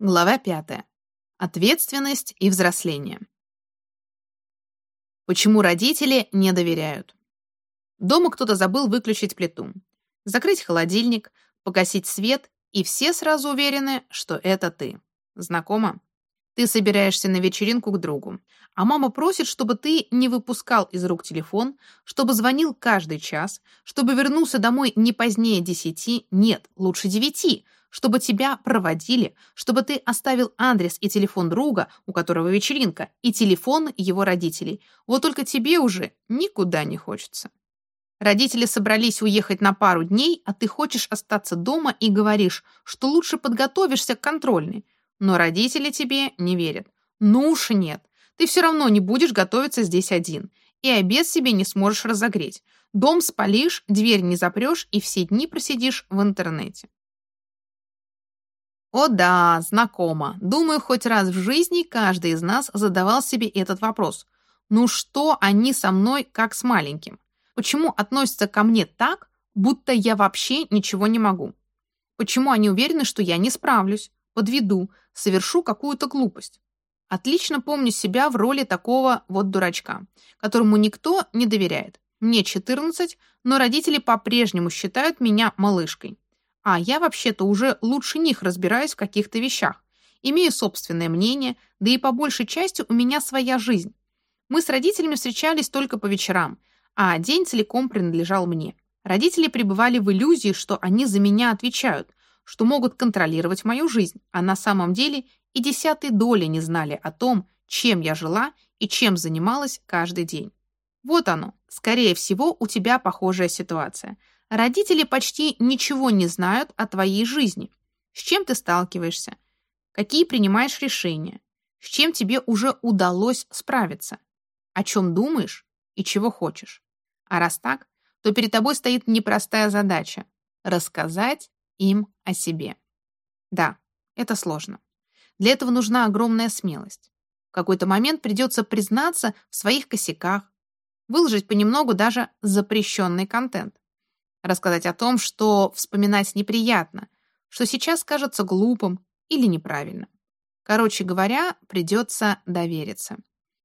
Глава пятая. Ответственность и взросление. Почему родители не доверяют? Дома кто-то забыл выключить плиту, закрыть холодильник, погасить свет, и все сразу уверены, что это ты. Знакомо? Ты собираешься на вечеринку к другу, а мама просит, чтобы ты не выпускал из рук телефон, чтобы звонил каждый час, чтобы вернулся домой не позднее десяти, нет, лучше девяти, чтобы тебя проводили, чтобы ты оставил адрес и телефон друга, у которого вечеринка, и телефон его родителей. Вот только тебе уже никуда не хочется. Родители собрались уехать на пару дней, а ты хочешь остаться дома и говоришь, что лучше подготовишься к контрольной. Но родители тебе не верят. Ну уж нет. Ты все равно не будешь готовиться здесь один. И обед себе не сможешь разогреть. Дом спалишь, дверь не запрешь и все дни просидишь в интернете. О да, знакомо. Думаю, хоть раз в жизни каждый из нас задавал себе этот вопрос. Ну что они со мной как с маленьким? Почему относятся ко мне так, будто я вообще ничего не могу? Почему они уверены, что я не справлюсь, подведу, совершу какую-то глупость? Отлично помню себя в роли такого вот дурачка, которому никто не доверяет. Мне 14, но родители по-прежнему считают меня малышкой. А я вообще-то уже лучше них разбираюсь в каких-то вещах. Имею собственное мнение, да и по большей части у меня своя жизнь. Мы с родителями встречались только по вечерам, а день целиком принадлежал мне. Родители пребывали в иллюзии, что они за меня отвечают, что могут контролировать мою жизнь, а на самом деле и десятой доли не знали о том, чем я жила и чем занималась каждый день. Вот оно, скорее всего, у тебя похожая ситуация – Родители почти ничего не знают о твоей жизни. С чем ты сталкиваешься? Какие принимаешь решения? С чем тебе уже удалось справиться? О чем думаешь и чего хочешь? А раз так, то перед тобой стоит непростая задача – рассказать им о себе. Да, это сложно. Для этого нужна огромная смелость. В какой-то момент придется признаться в своих косяках, выложить понемногу даже запрещенный контент рассказать о том, что вспоминать неприятно, что сейчас кажется глупым или неправильным. Короче говоря, придется довериться.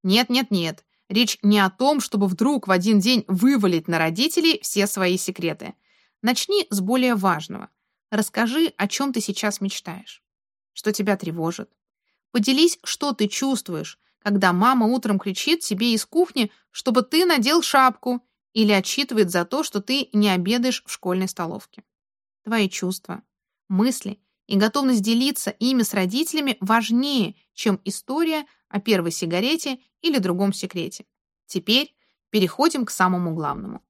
Нет-нет-нет, речь не о том, чтобы вдруг в один день вывалить на родителей все свои секреты. Начни с более важного. Расскажи, о чем ты сейчас мечтаешь. Что тебя тревожит. Поделись, что ты чувствуешь, когда мама утром кричит тебе из кухни, чтобы ты надел шапку или отчитывает за то, что ты не обедаешь в школьной столовке. Твои чувства, мысли и готовность делиться ими с родителями важнее, чем история о первой сигарете или другом секрете. Теперь переходим к самому главному.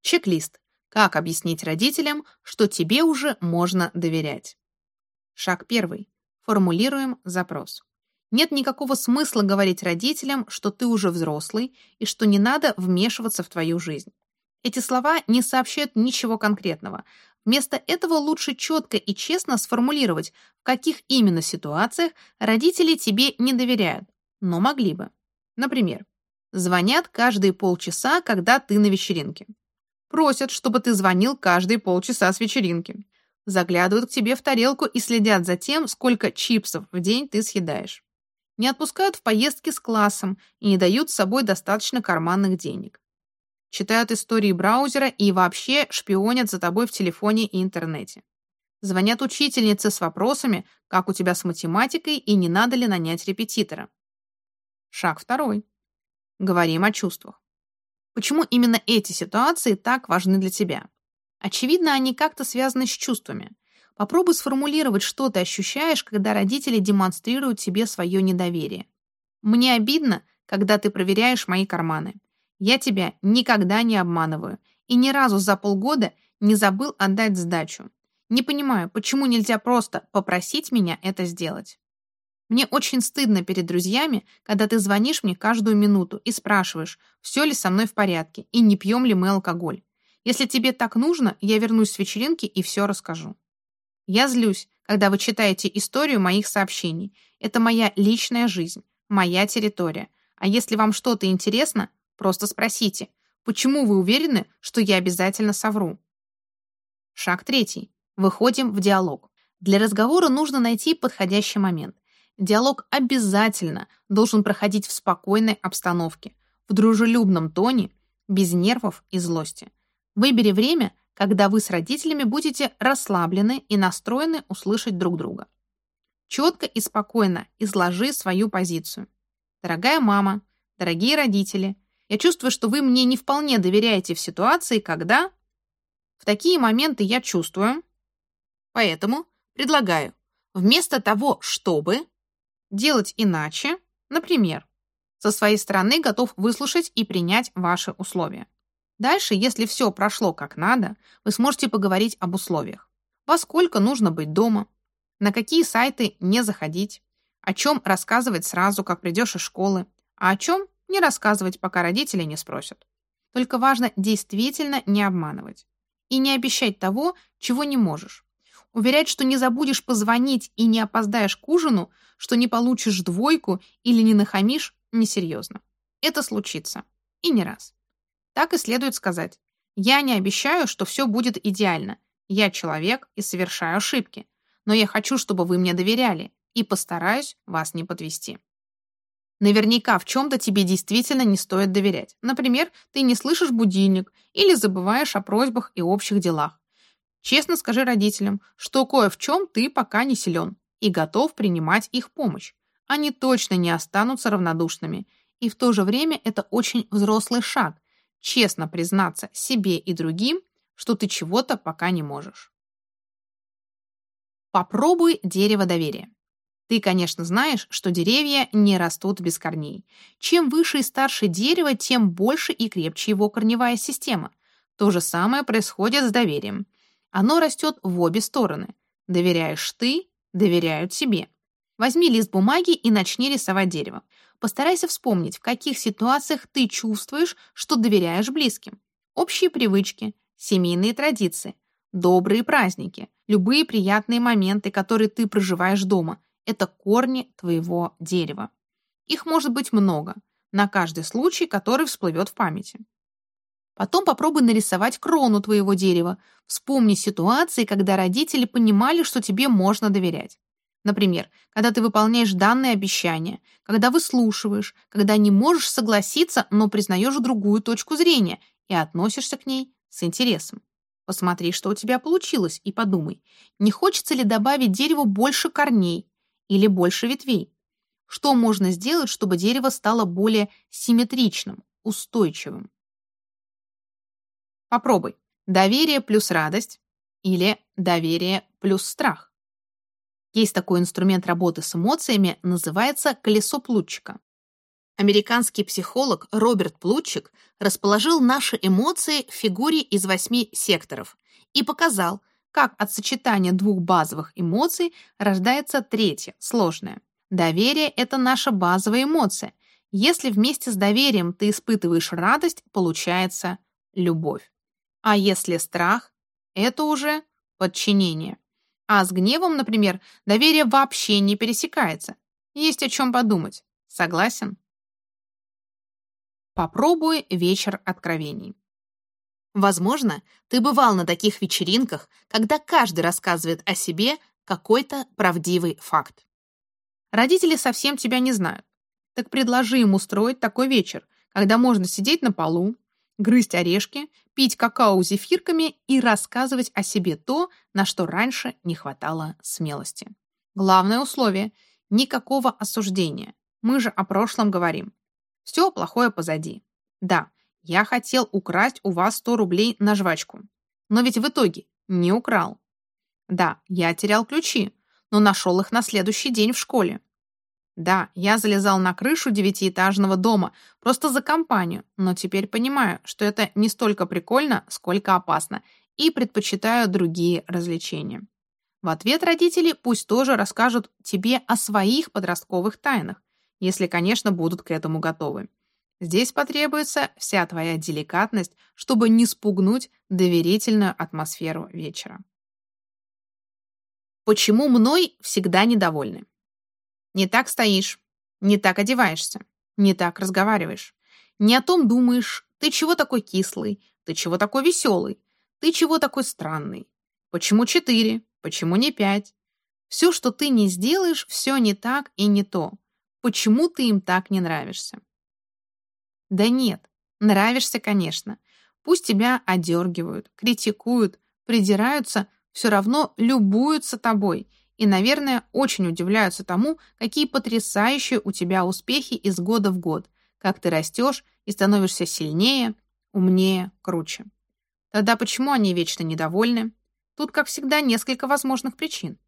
Чек-лист. Как объяснить родителям, что тебе уже можно доверять? Шаг первый. Формулируем запрос. Нет никакого смысла говорить родителям, что ты уже взрослый и что не надо вмешиваться в твою жизнь. Эти слова не сообщают ничего конкретного. Вместо этого лучше четко и честно сформулировать, в каких именно ситуациях родители тебе не доверяют, но могли бы. Например, звонят каждые полчаса, когда ты на вечеринке. Просят, чтобы ты звонил каждые полчаса с вечеринки. Заглядывают к тебе в тарелку и следят за тем, сколько чипсов в день ты съедаешь не отпускают в поездки с классом и не дают с собой достаточно карманных денег. Читают истории браузера и вообще шпионят за тобой в телефоне и интернете. Звонят учительнице с вопросами, как у тебя с математикой и не надо ли нанять репетитора. Шаг второй. Говорим о чувствах. Почему именно эти ситуации так важны для тебя? Очевидно, они как-то связаны с чувствами. Попробуй сформулировать, что ты ощущаешь, когда родители демонстрируют тебе свое недоверие. Мне обидно, когда ты проверяешь мои карманы. Я тебя никогда не обманываю и ни разу за полгода не забыл отдать сдачу. Не понимаю, почему нельзя просто попросить меня это сделать. Мне очень стыдно перед друзьями, когда ты звонишь мне каждую минуту и спрашиваешь, все ли со мной в порядке и не пьем ли мы алкоголь. Если тебе так нужно, я вернусь с вечеринки и все расскажу. Я злюсь, когда вы читаете историю моих сообщений. Это моя личная жизнь, моя территория. А если вам что-то интересно, просто спросите, почему вы уверены, что я обязательно совру? Шаг третий. Выходим в диалог. Для разговора нужно найти подходящий момент. Диалог обязательно должен проходить в спокойной обстановке, в дружелюбном тоне, без нервов и злости. Выбери время, когда вы с родителями будете расслаблены и настроены услышать друг друга. Четко и спокойно изложи свою позицию. Дорогая мама, дорогие родители, я чувствую, что вы мне не вполне доверяете в ситуации, когда... В такие моменты я чувствую. Поэтому предлагаю, вместо того, чтобы делать иначе, например, со своей стороны готов выслушать и принять ваши условия. Дальше, если все прошло как надо, вы сможете поговорить об условиях. Во сколько нужно быть дома, на какие сайты не заходить, о чем рассказывать сразу, как придешь из школы, а о чем не рассказывать, пока родители не спросят. Только важно действительно не обманывать и не обещать того, чего не можешь. Уверять, что не забудешь позвонить и не опоздаешь к ужину, что не получишь двойку или не нахамишь, несерьезно. Это случится. И не раз. Так и следует сказать. Я не обещаю, что все будет идеально. Я человек и совершаю ошибки. Но я хочу, чтобы вы мне доверяли, и постараюсь вас не подвести. Наверняка в чем-то тебе действительно не стоит доверять. Например, ты не слышишь будильник или забываешь о просьбах и общих делах. Честно скажи родителям, что кое в чем ты пока не силен и готов принимать их помощь. Они точно не останутся равнодушными. И в то же время это очень взрослый шаг – честно признаться себе и другим, что ты чего-то пока не можешь. Попробуй дерево доверия. Ты, конечно, знаешь, что деревья не растут без корней. Чем выше и старше дерево, тем больше и крепче его корневая система. То же самое происходит с доверием. Оно растет в обе стороны. Доверяешь ты, доверяют себе. Возьми лист бумаги и начни рисовать дерево. Постарайся вспомнить, в каких ситуациях ты чувствуешь, что доверяешь близким. Общие привычки, семейные традиции, добрые праздники, любые приятные моменты, которые ты проживаешь дома – это корни твоего дерева. Их может быть много, на каждый случай, который всплывет в памяти. Потом попробуй нарисовать крону твоего дерева. Вспомни ситуации, когда родители понимали, что тебе можно доверять. Например, когда ты выполняешь данные обещания, когда выслушиваешь, когда не можешь согласиться, но признаешь другую точку зрения и относишься к ней с интересом. Посмотри, что у тебя получилось, и подумай, не хочется ли добавить дереву больше корней или больше ветвей? Что можно сделать, чтобы дерево стало более симметричным, устойчивым? Попробуй. Доверие плюс радость или доверие плюс страх. Есть такой инструмент работы с эмоциями, называется колесо Плутчика. Американский психолог Роберт Плутчик расположил наши эмоции в фигуре из восьми секторов и показал, как от сочетания двух базовых эмоций рождается третья, сложная. Доверие – это наша базовая эмоция. Если вместе с доверием ты испытываешь радость, получается любовь. А если страх, это уже подчинение. А с гневом, например, доверие вообще не пересекается. Есть о чем подумать. Согласен? Попробуй вечер откровений. Возможно, ты бывал на таких вечеринках, когда каждый рассказывает о себе какой-то правдивый факт. Родители совсем тебя не знают. Так предложи им устроить такой вечер, когда можно сидеть на полу, грызть орешки, пить какао зефирками и рассказывать о себе то, на что раньше не хватало смелости. Главное условие – никакого осуждения. Мы же о прошлом говорим. Все плохое позади. Да, я хотел украсть у вас 100 рублей на жвачку. Но ведь в итоге не украл. Да, я терял ключи, но нашел их на следующий день в школе. Да, я залезал на крышу девятиэтажного дома просто за компанию, но теперь понимаю, что это не столько прикольно, сколько опасно, и предпочитаю другие развлечения. В ответ родители пусть тоже расскажут тебе о своих подростковых тайнах, если, конечно, будут к этому готовы. Здесь потребуется вся твоя деликатность, чтобы не спугнуть доверительную атмосферу вечера. Почему мной всегда недовольны? Не так стоишь, не так одеваешься, не так разговариваешь. Не о том думаешь, ты чего такой кислый, ты чего такой веселый, ты чего такой странный. Почему четыре, почему не пять? Все, что ты не сделаешь, все не так и не то. Почему ты им так не нравишься? Да нет, нравишься, конечно. Пусть тебя одергивают, критикуют, придираются, все равно любуются тобой и, наверное, очень удивляются тому, какие потрясающие у тебя успехи из года в год, как ты растешь и становишься сильнее, умнее, круче. Тогда почему они вечно недовольны? Тут, как всегда, несколько возможных причин.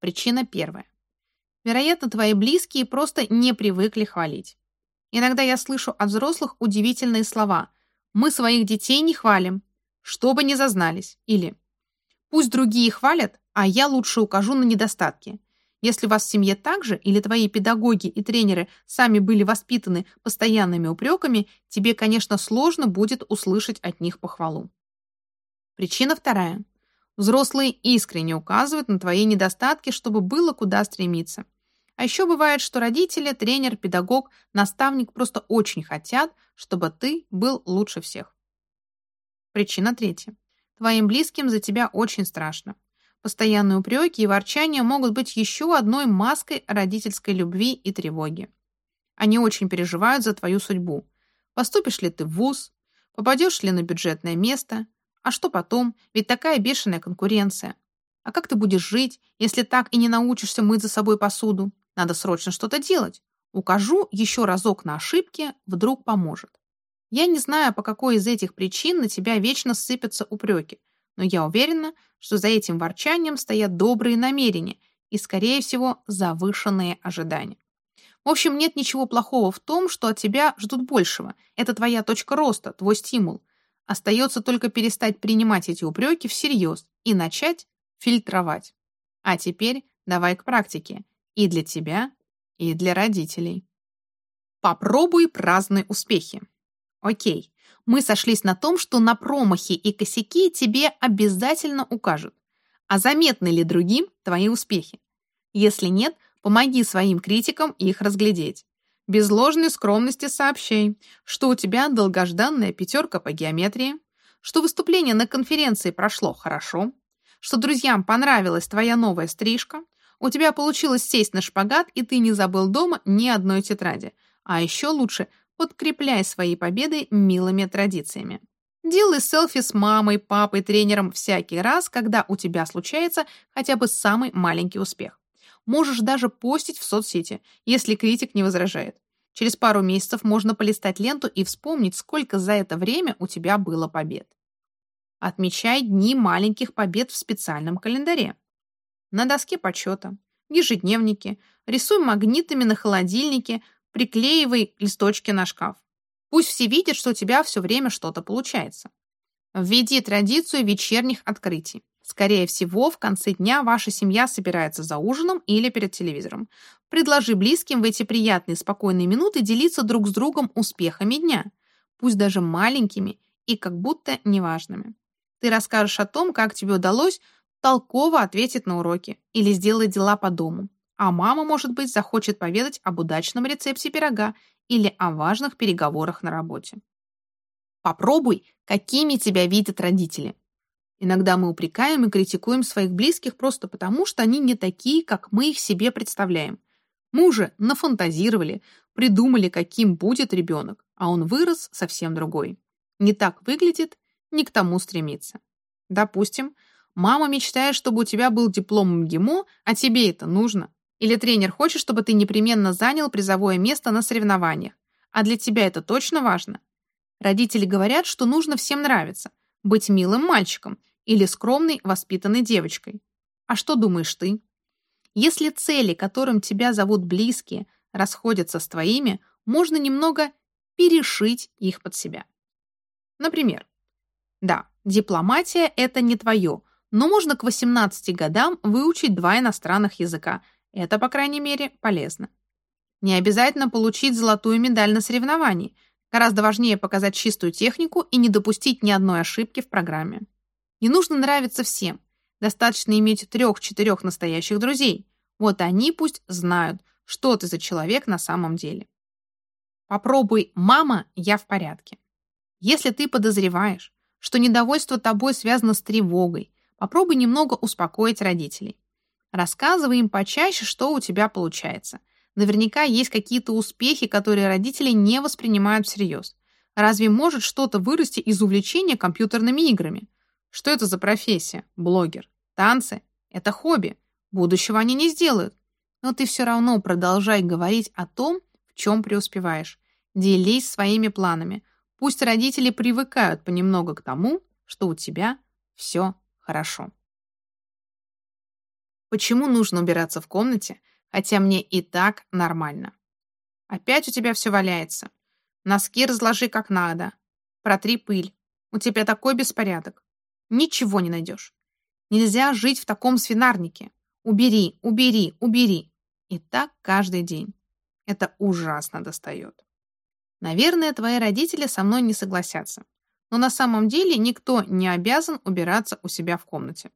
Причина первая. Вероятно, твои близкие просто не привыкли хвалить. Иногда я слышу от взрослых удивительные слова «Мы своих детей не хвалим, чтобы не зазнались» или «Пусть другие хвалят, а я лучше укажу на недостатки». Если вас в семье так же, или твои педагоги и тренеры сами были воспитаны постоянными упреками, тебе, конечно, сложно будет услышать от них похвалу. Причина вторая. Взрослые искренне указывают на твои недостатки, чтобы было куда стремиться. А еще бывает, что родители, тренер, педагог, наставник просто очень хотят, чтобы ты был лучше всех. Причина третья. Твоим близким за тебя очень страшно. Постоянные упреки и ворчания могут быть еще одной маской родительской любви и тревоги. Они очень переживают за твою судьбу. Поступишь ли ты в ВУЗ? Попадешь ли на бюджетное место? А что потом? Ведь такая бешеная конкуренция. А как ты будешь жить, если так и не научишься мыть за собой посуду? Надо срочно что-то делать. Укажу еще разок на ошибки, вдруг поможет. Я не знаю, по какой из этих причин на тебя вечно сыпятся упреки, но я уверена, что за этим ворчанием стоят добрые намерения и, скорее всего, завышенные ожидания. В общем, нет ничего плохого в том, что от тебя ждут большего. Это твоя точка роста, твой стимул. Остается только перестать принимать эти упреки всерьез и начать фильтровать. А теперь давай к практике. И для тебя, и для родителей. Попробуй праздные успехи. Окей, мы сошлись на том, что на промахи и косяки тебе обязательно укажут. А заметны ли другим твои успехи? Если нет, помоги своим критикам их разглядеть. Без ложной скромности сообщай, что у тебя долгожданная пятерка по геометрии, что выступление на конференции прошло хорошо, что друзьям понравилась твоя новая стрижка, у тебя получилось сесть на шпагат, и ты не забыл дома ни одной тетради. А еще лучше подкрепляй свои победы милыми традициями. Делай селфи с мамой, папой, тренером всякий раз, когда у тебя случается хотя бы самый маленький успех. Можешь даже постить в соцсети, если критик не возражает. Через пару месяцев можно полистать ленту и вспомнить, сколько за это время у тебя было побед. Отмечай дни маленьких побед в специальном календаре. На доске почета, ежедневнике, рисуй магнитами на холодильнике, приклеивай листочки на шкаф. Пусть все видят, что у тебя все время что-то получается. Введи традицию вечерних открытий. Скорее всего, в конце дня ваша семья собирается за ужином или перед телевизором. Предложи близким в эти приятные спокойные минуты делиться друг с другом успехами дня, пусть даже маленькими и как будто неважными. Ты расскажешь о том, как тебе удалось толково ответить на уроки или сделать дела по дому. А мама, может быть, захочет поведать об удачном рецепте пирога или о важных переговорах на работе. Попробуй, какими тебя видят родители. Иногда мы упрекаем и критикуем своих близких просто потому, что они не такие, как мы их себе представляем. Мы уже нафантазировали, придумали, каким будет ребенок, а он вырос совсем другой. Не так выглядит, не к тому стремится. Допустим, мама мечтает, чтобы у тебя был диплом МГИМО, а тебе это нужно. Или тренер хочет, чтобы ты непременно занял призовое место на соревнованиях. А для тебя это точно важно? Родители говорят, что нужно всем нравиться, быть милым мальчиком или скромной, воспитанной девочкой. А что думаешь ты? Если цели, которым тебя зовут близкие, расходятся с твоими, можно немного перешить их под себя. Например, да, дипломатия – это не твое, но можно к 18 годам выучить два иностранных языка. Это, по крайней мере, полезно. Не обязательно получить золотую медаль на соревновании. Гораздо важнее показать чистую технику и не допустить ни одной ошибки в программе. Не нужно нравиться всем. Достаточно иметь трех-четырех настоящих друзей. Вот они пусть знают, что ты за человек на самом деле. Попробуй «мама, я в порядке». Если ты подозреваешь, что недовольство тобой связано с тревогой, попробуй немного успокоить родителей. Рассказывай им почаще, что у тебя получается. Наверняка есть какие-то успехи, которые родители не воспринимают всерьез. Разве может что-то вырасти из увлечения компьютерными играми? Что это за профессия? Блогер. Танцы? Это хобби. Будущего они не сделают. Но ты все равно продолжай говорить о том, в чем преуспеваешь. Делись своими планами. Пусть родители привыкают понемногу к тому, что у тебя все хорошо. Почему нужно убираться в комнате, хотя мне и так нормально? Опять у тебя все валяется. Носки разложи как надо. Протри пыль. У тебя такой беспорядок. Ничего не найдешь. Нельзя жить в таком свинарнике. Убери, убери, убери. И так каждый день. Это ужасно достает. Наверное, твои родители со мной не согласятся. Но на самом деле никто не обязан убираться у себя в комнате.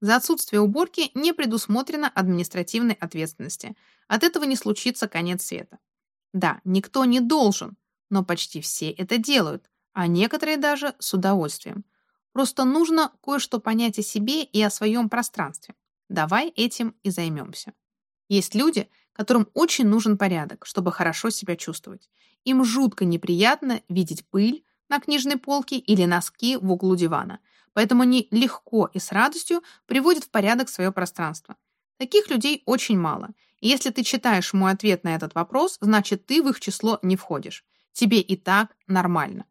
За отсутствие уборки не предусмотрено административной ответственности. От этого не случится конец света. Да, никто не должен, но почти все это делают, а некоторые даже с удовольствием. Просто нужно кое-что понять о себе и о своем пространстве. Давай этим и займемся. Есть люди, которым очень нужен порядок, чтобы хорошо себя чувствовать. Им жутко неприятно видеть пыль на книжной полке или носки в углу дивана, поэтому они легко и с радостью приводят в порядок свое пространство. Таких людей очень мало. И если ты читаешь мой ответ на этот вопрос, значит, ты в их число не входишь. Тебе и так нормально.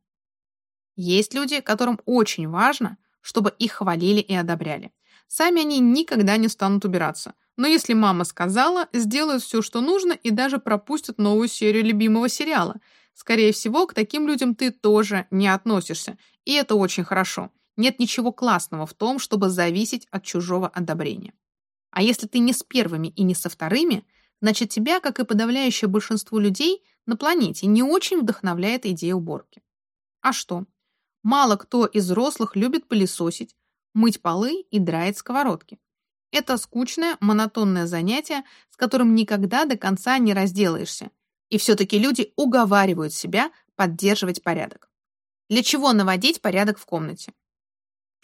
Есть люди, которым очень важно, чтобы их хвалили и одобряли. Сами они никогда не станут убираться. Но если мама сказала, сделают все, что нужно, и даже пропустят новую серию любимого сериала. Скорее всего, к таким людям ты тоже не относишься. И это очень хорошо. Нет ничего классного в том, чтобы зависеть от чужого одобрения. А если ты не с первыми и не со вторыми, значит тебя, как и подавляющее большинство людей на планете, не очень вдохновляет идея уборки. А что? Мало кто из взрослых любит пылесосить, мыть полы и драить сковородки. Это скучное, монотонное занятие, с которым никогда до конца не разделаешься. И все-таки люди уговаривают себя поддерживать порядок. Для чего наводить порядок в комнате?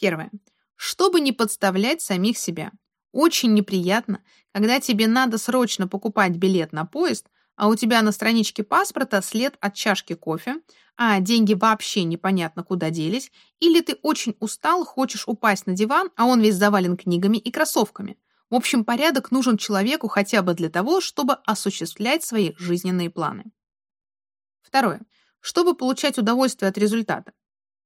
Первое. Чтобы не подставлять самих себя. Очень неприятно, когда тебе надо срочно покупать билет на поезд, а у тебя на страничке паспорта след от чашки кофе, а деньги вообще непонятно куда делись, или ты очень устал, хочешь упасть на диван, а он весь завален книгами и кроссовками. В общем, порядок нужен человеку хотя бы для того, чтобы осуществлять свои жизненные планы. Второе. Чтобы получать удовольствие от результата.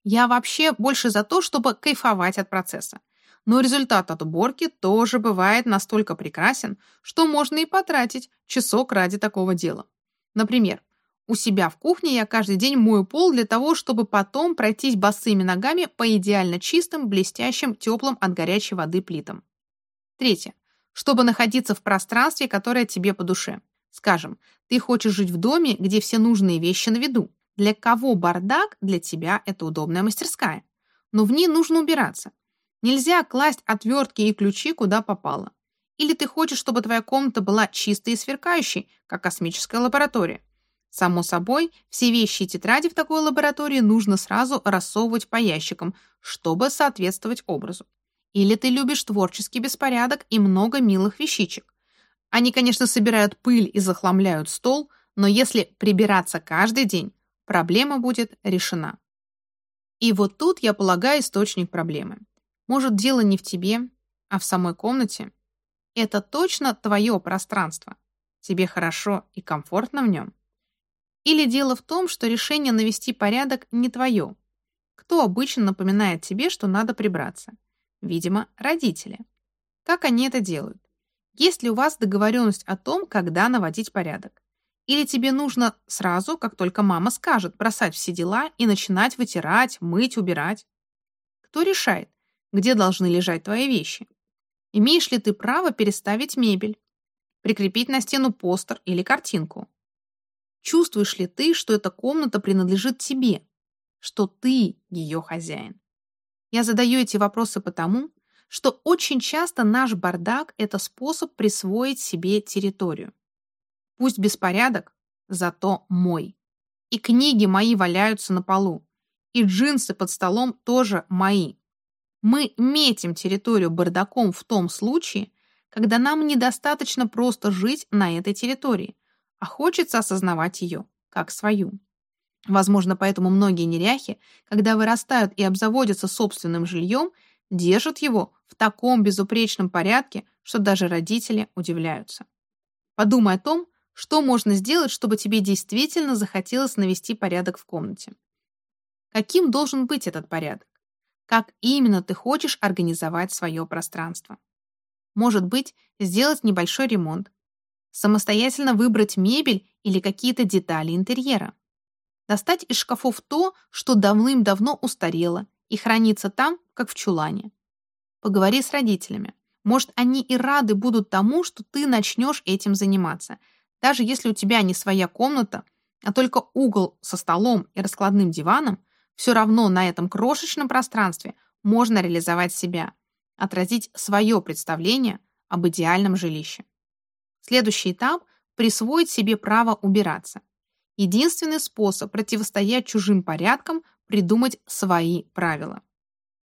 Я вообще больше за то, чтобы кайфовать от процесса. Но результат от уборки тоже бывает настолько прекрасен, что можно и потратить часок ради такого дела. Например, у себя в кухне я каждый день мою пол для того, чтобы потом пройтись босыми ногами по идеально чистым, блестящим, теплым от горячей воды плитам. Третье. Чтобы находиться в пространстве, которое тебе по душе. Скажем, ты хочешь жить в доме, где все нужные вещи на виду. Для кого бардак, для тебя это удобная мастерская. Но в ней нужно убираться. Нельзя класть отвертки и ключи куда попало. Или ты хочешь, чтобы твоя комната была чистой и сверкающей, как космическая лаборатория. Само собой, все вещи и тетради в такой лаборатории нужно сразу рассовывать по ящикам, чтобы соответствовать образу. Или ты любишь творческий беспорядок и много милых вещичек. Они, конечно, собирают пыль и захламляют стол, но если прибираться каждый день, проблема будет решена. И вот тут я полагаю источник проблемы. Может, дело не в тебе, а в самой комнате? Это точно твое пространство. Тебе хорошо и комфортно в нем? Или дело в том, что решение навести порядок не твое? Кто обычно напоминает тебе, что надо прибраться? Видимо, родители. Как они это делают? Есть ли у вас договоренность о том, когда наводить порядок? Или тебе нужно сразу, как только мама скажет, бросать все дела и начинать вытирать, мыть, убирать? Кто решает, где должны лежать твои вещи? Имеешь ли ты право переставить мебель? Прикрепить на стену постер или картинку? Чувствуешь ли ты, что эта комната принадлежит тебе, что ты ее хозяин? Я задаю эти вопросы потому, что очень часто наш бардак – это способ присвоить себе территорию. Пусть беспорядок, зато мой. И книги мои валяются на полу, и джинсы под столом тоже мои. Мы метим территорию бардаком в том случае, когда нам недостаточно просто жить на этой территории, а хочется осознавать ее как свою. Возможно, поэтому многие неряхи, когда вырастают и обзаводятся собственным жильем, держат его в таком безупречном порядке, что даже родители удивляются. Подумай о том, что можно сделать, чтобы тебе действительно захотелось навести порядок в комнате. Каким должен быть этот порядок? Как именно ты хочешь организовать свое пространство? Может быть, сделать небольшой ремонт, самостоятельно выбрать мебель или какие-то детали интерьера. Достать из шкафов то, что давным-давно устарело и хранится там, как в чулане. Поговори с родителями. Может, они и рады будут тому, что ты начнешь этим заниматься. Даже если у тебя не своя комната, а только угол со столом и раскладным диваном, все равно на этом крошечном пространстве можно реализовать себя, отразить свое представление об идеальном жилище. Следующий этап – присвоить себе право убираться. Единственный способ противостоять чужим порядкам – придумать свои правила.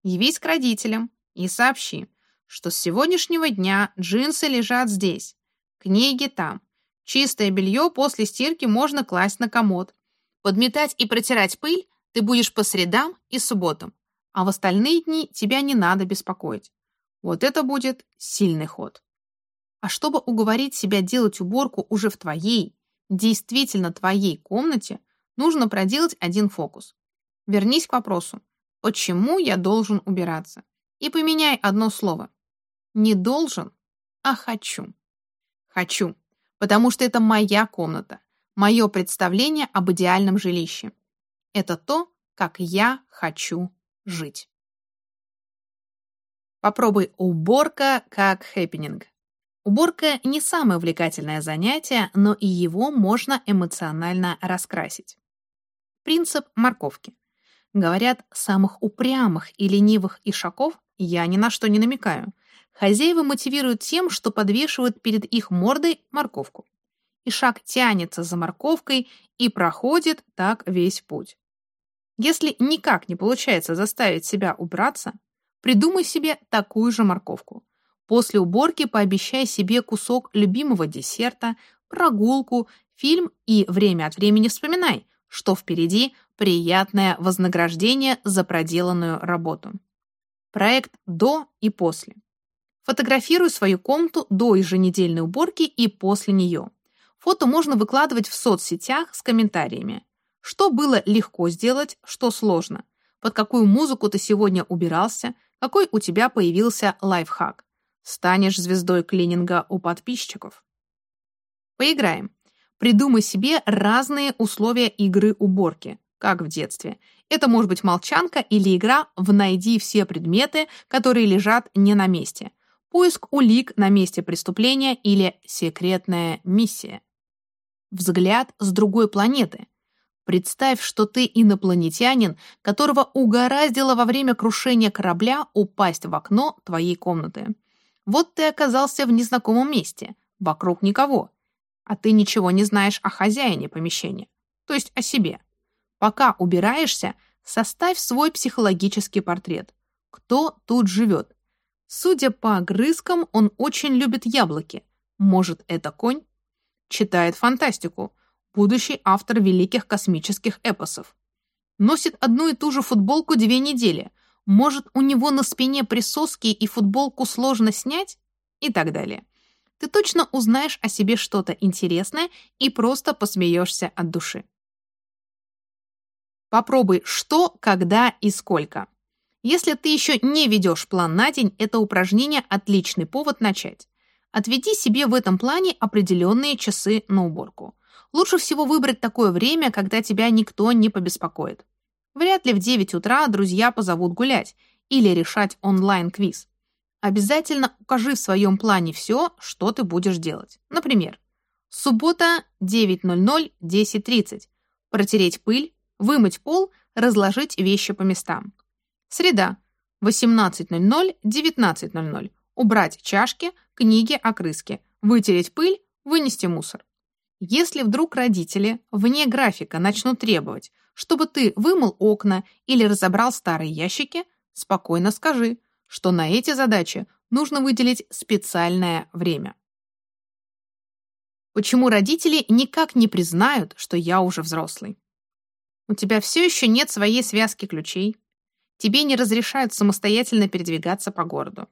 Явись к родителям и сообщи, что с сегодняшнего дня джинсы лежат здесь, книги там, чистое белье после стирки можно класть на комод. Подметать и протирать пыль ты будешь по средам и субботам, а в остальные дни тебя не надо беспокоить. Вот это будет сильный ход. А чтобы уговорить себя делать уборку уже в твоей, действительно твоей комнате, нужно проделать один фокус. Вернись к вопросу, почему я должен убираться? И поменяй одно слово. Не должен, а хочу. Хочу, потому что это моя комната, мое представление об идеальном жилище. Это то, как я хочу жить. Попробуй уборка как хэппенинг. Уборка не самое увлекательное занятие, но и его можно эмоционально раскрасить. Принцип морковки. Говорят, самых упрямых и ленивых ишаков я ни на что не намекаю. Хозяева мотивируют тем, что подвешивают перед их мордой морковку. Ишак тянется за морковкой и проходит так весь путь. Если никак не получается заставить себя убраться, придумай себе такую же морковку. После уборки пообещай себе кусок любимого десерта, прогулку, фильм и время от времени вспоминай, что впереди приятное вознаграждение за проделанную работу. Проект «До» и «После». Фотографируй свою комнату до еженедельной уборки и после нее. Фото можно выкладывать в соцсетях с комментариями. Что было легко сделать, что сложно. Под какую музыку ты сегодня убирался, какой у тебя появился лайфхак. Станешь звездой клининга у подписчиков. Поиграем. Придумай себе разные условия игры уборки, как в детстве. Это может быть молчанка или игра в «Найди все предметы, которые лежат не на месте», поиск улик на месте преступления или секретная миссия. Взгляд с другой планеты. Представь, что ты инопланетянин, которого угораздило во время крушения корабля упасть в окно твоей комнаты. Вот ты оказался в незнакомом месте, вокруг никого, а ты ничего не знаешь о хозяине помещения, то есть о себе. Пока убираешься, составь свой психологический портрет. Кто тут живет? Судя по огрызкам, он очень любит яблоки. Может, это конь? Читает фантастику. Будущий автор великих космических эпосов. Носит одну и ту же футболку две недели – может, у него на спине присоски и футболку сложно снять? И так далее. Ты точно узнаешь о себе что-то интересное и просто посмеешься от души. Попробуй что, когда и сколько. Если ты еще не ведешь план на день, это упражнение – отличный повод начать. Отведи себе в этом плане определенные часы на уборку. Лучше всего выбрать такое время, когда тебя никто не побеспокоит. Вряд ли в 9 утра друзья позовут гулять или решать онлайн-квиз. Обязательно укажи в своем плане все, что ты будешь делать. Например, суббота 9.00, 10.30. Протереть пыль, вымыть пол, разложить вещи по местам. Среда 18.00, 19.00. Убрать чашки, книги, окрыски. Вытереть пыль, вынести мусор. Если вдруг родители вне графика начнут требовать, чтобы ты вымыл окна или разобрал старые ящики, спокойно скажи, что на эти задачи нужно выделить специальное время. Почему родители никак не признают, что я уже взрослый? У тебя все еще нет своей связки ключей. Тебе не разрешают самостоятельно передвигаться по городу.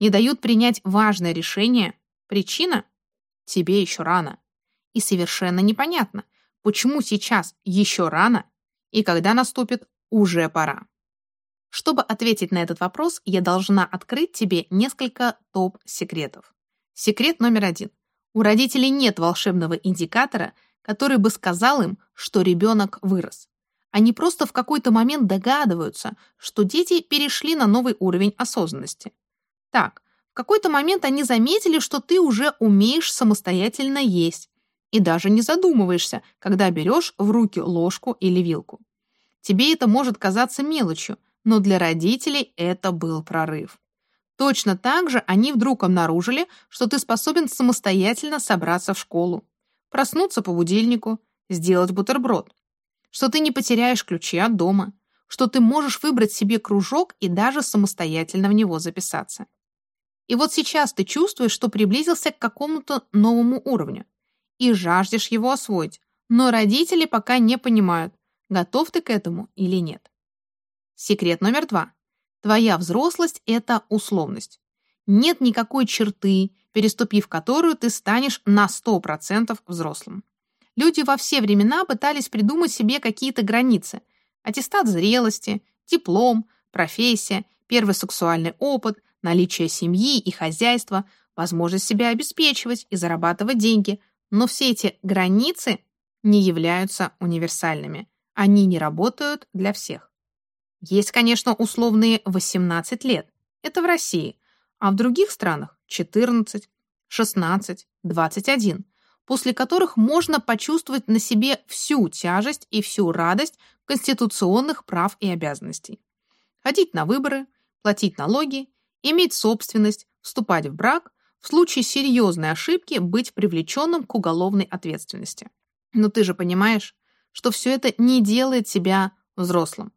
Не дают принять важное решение. Причина? Тебе еще рано. И совершенно непонятно, почему сейчас еще рано и когда наступит уже пора. Чтобы ответить на этот вопрос, я должна открыть тебе несколько топ-секретов. Секрет номер один. У родителей нет волшебного индикатора, который бы сказал им, что ребенок вырос. Они просто в какой-то момент догадываются, что дети перешли на новый уровень осознанности. Так, в какой-то момент они заметили, что ты уже умеешь самостоятельно есть и даже не задумываешься, когда берешь в руки ложку или вилку. Тебе это может казаться мелочью, но для родителей это был прорыв. Точно так же они вдруг обнаружили, что ты способен самостоятельно собраться в школу, проснуться по будильнику, сделать бутерброд, что ты не потеряешь ключи от дома, что ты можешь выбрать себе кружок и даже самостоятельно в него записаться. И вот сейчас ты чувствуешь, что приблизился к какому-то новому уровню и жаждешь его освоить, но родители пока не понимают, готов ты к этому или нет. Секрет номер два. Твоя взрослость — это условность. Нет никакой черты, переступив которую ты станешь на 100% взрослым. Люди во все времена пытались придумать себе какие-то границы. Аттестат зрелости, диплом, профессия, первый сексуальный опыт, наличие семьи и хозяйства, возможность себя обеспечивать и зарабатывать деньги. Но все эти границы не являются универсальными. Они не работают для всех. Есть, конечно, условные 18 лет. Это в России. А в других странах 14, 16, 21, после которых можно почувствовать на себе всю тяжесть и всю радость конституционных прав и обязанностей. Ходить на выборы, платить налоги, иметь собственность, вступать в брак, в случае серьезной ошибки быть привлеченным к уголовной ответственности. Но ты же понимаешь, что все это не делает тебя взрослым.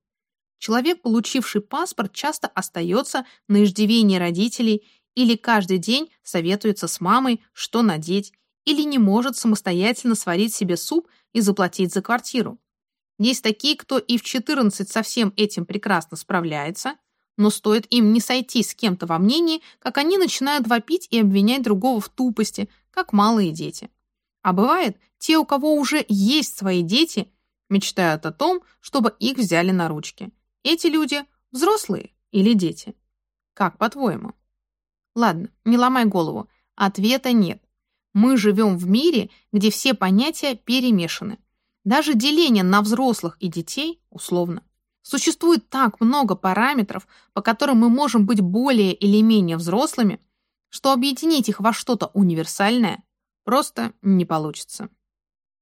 Человек, получивший паспорт, часто остается на иждивении родителей или каждый день советуется с мамой, что надеть, или не может самостоятельно сварить себе суп и заплатить за квартиру. Есть такие, кто и в 14 со всем этим прекрасно справляется, но стоит им не сойти с кем-то во мнении, как они начинают вопить и обвинять другого в тупости, как малые дети. А бывает, те, у кого уже есть свои дети, мечтают о том, чтобы их взяли на ручки. Эти люди взрослые или дети? Как по-твоему? Ладно, не ломай голову. Ответа нет. Мы живем в мире, где все понятия перемешаны. Даже деление на взрослых и детей условно. Существует так много параметров, по которым мы можем быть более или менее взрослыми, что объединить их во что-то универсальное просто не получится.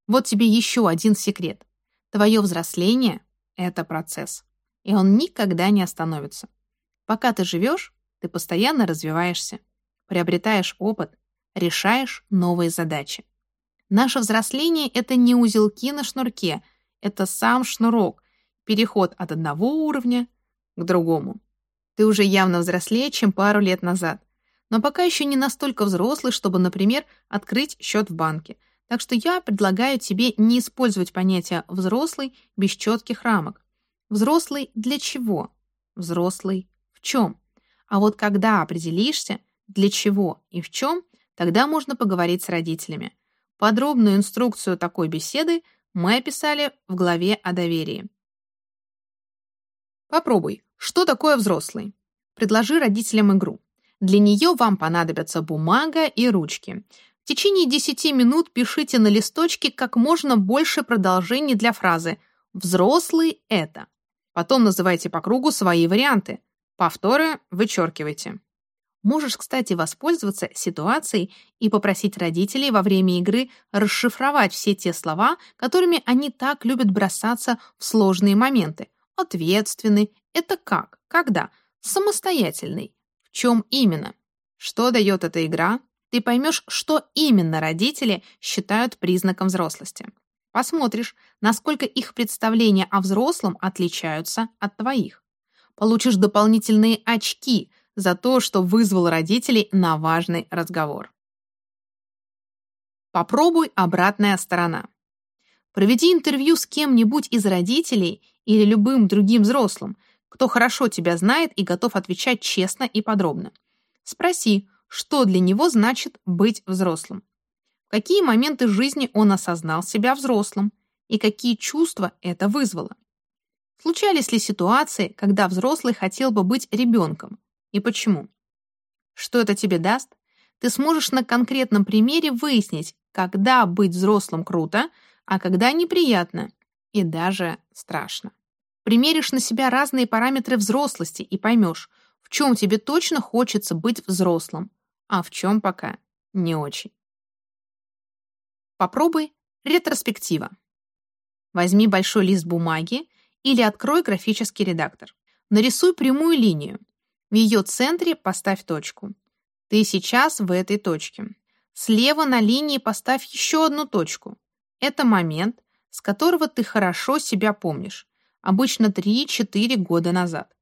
Вот тебе еще один секрет. Твое взросление — это процесс и он никогда не остановится. Пока ты живешь, ты постоянно развиваешься, приобретаешь опыт, решаешь новые задачи. Наше взросление — это не узелки на шнурке, это сам шнурок, переход от одного уровня к другому. Ты уже явно взрослее, чем пару лет назад, но пока еще не настолько взрослый, чтобы, например, открыть счет в банке. Так что я предлагаю тебе не использовать понятие «взрослый» без четких рамок. Взрослый для чего? Взрослый в чем? А вот когда определишься, для чего и в чем, тогда можно поговорить с родителями. Подробную инструкцию такой беседы мы описали в главе о доверии. Попробуй. Что такое взрослый? Предложи родителям игру. Для нее вам понадобятся бумага и ручки. В течение 10 минут пишите на листочке как можно больше продолжений для фразы «взрослый это». Потом называйте по кругу свои варианты. Повторы вычеркивайте. Можешь, кстати, воспользоваться ситуацией и попросить родителей во время игры расшифровать все те слова, которыми они так любят бросаться в сложные моменты. Ответственный — это как, когда, самостоятельный, в чем именно. Что дает эта игра? Ты поймешь, что именно родители считают признаком взрослости. Посмотришь, насколько их представления о взрослом отличаются от твоих. Получишь дополнительные очки за то, что вызвал родителей на важный разговор. Попробуй обратная сторона. Проведи интервью с кем-нибудь из родителей или любым другим взрослым, кто хорошо тебя знает и готов отвечать честно и подробно. Спроси, что для него значит быть взрослым. В какие моменты жизни он осознал себя взрослым и какие чувства это вызвало. Случались ли ситуации, когда взрослый хотел бы быть ребенком и почему? Что это тебе даст? Ты сможешь на конкретном примере выяснить, когда быть взрослым круто, а когда неприятно и даже страшно. Примеришь на себя разные параметры взрослости и поймешь, в чем тебе точно хочется быть взрослым, а в чем пока не очень. Попробуй ретроспектива. Возьми большой лист бумаги или открой графический редактор. Нарисуй прямую линию. В ее центре поставь точку. Ты сейчас в этой точке. Слева на линии поставь еще одну точку. Это момент, с которого ты хорошо себя помнишь, обычно 3-4 года назад.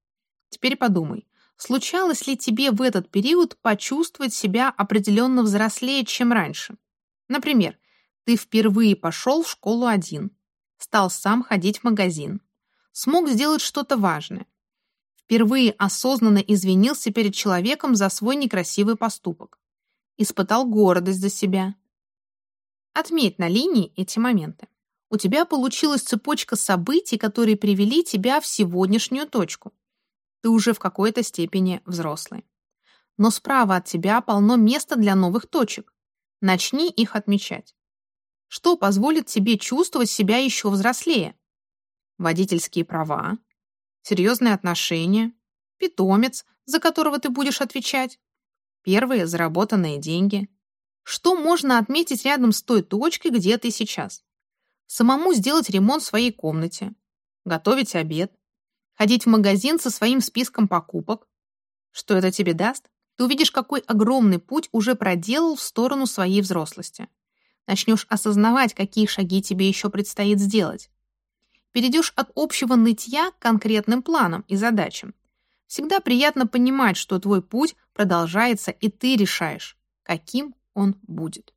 Теперь подумай, случалось ли тебе в этот период почувствовать себя определенно взрослее, чем раньше? Например, ты впервые пошел в школу один, стал сам ходить в магазин, смог сделать что-то важное, впервые осознанно извинился перед человеком за свой некрасивый поступок, испытал гордость за себя. Отметь на линии эти моменты. У тебя получилась цепочка событий, которые привели тебя в сегодняшнюю точку. Ты уже в какой-то степени взрослый. Но справа от тебя полно места для новых точек. Начни их отмечать. Что позволит тебе чувствовать себя еще взрослее? Водительские права, серьезные отношения, питомец, за которого ты будешь отвечать, первые заработанные деньги. Что можно отметить рядом с той точкой, где ты сейчас? Самому сделать ремонт в своей комнате, готовить обед, ходить в магазин со своим списком покупок. Что это тебе даст? Ты увидишь, какой огромный путь уже проделал в сторону своей взрослости начнешь осознавать, какие шаги тебе еще предстоит сделать. Перейдешь от общего нытья к конкретным планам и задачам. Всегда приятно понимать, что твой путь продолжается, и ты решаешь, каким он будет.